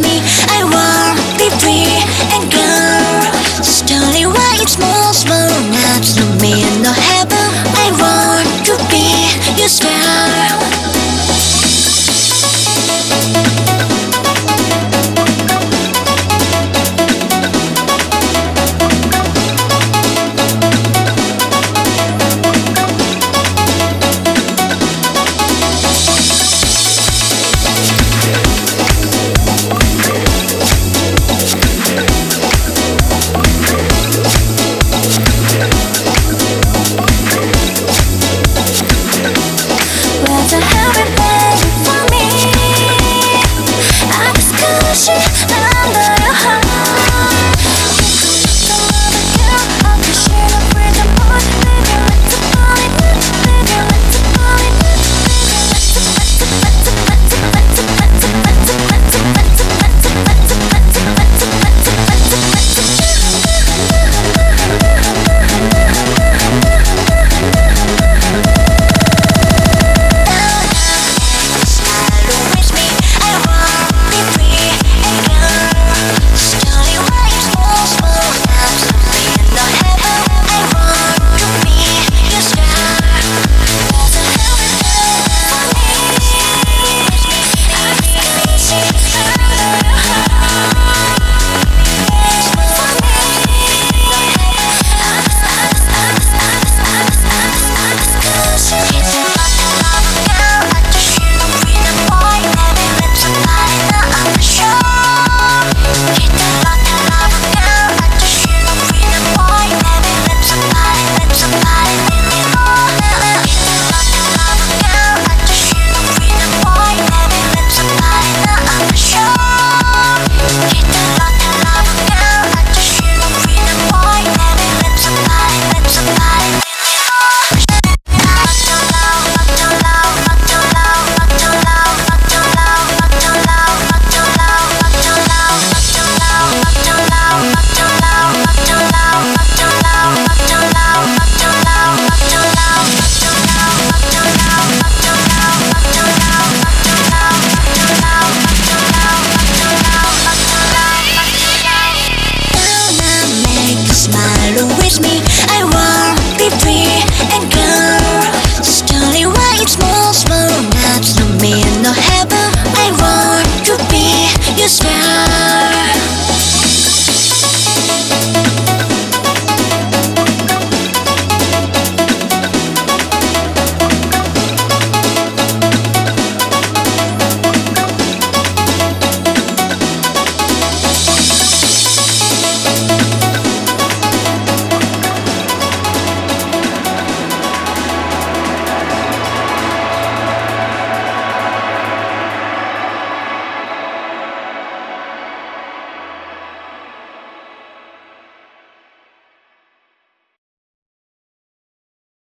me.